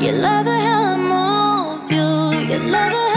You love it how I move you. You love it.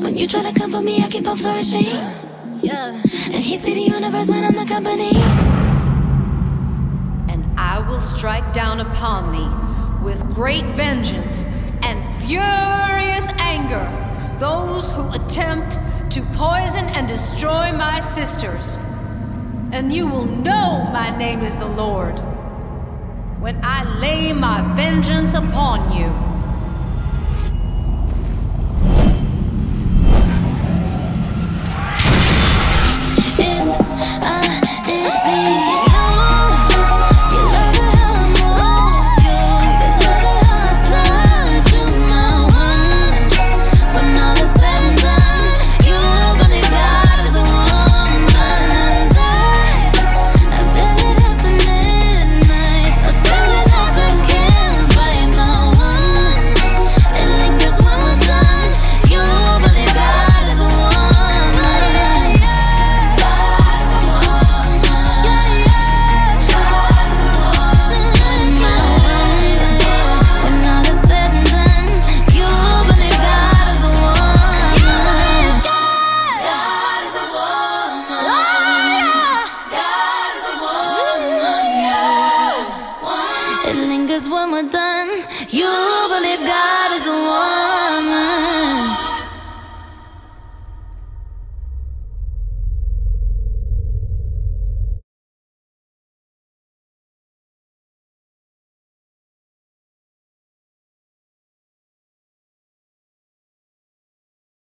When you try to come for me, I keep on flourishing. Yeah. And he see the universe when I'm the company. And I will strike down upon thee with great vengeance and furious anger those who attempt to poison and destroy my sisters. And you will know my name is the Lord when I lay my vengeance upon you. you.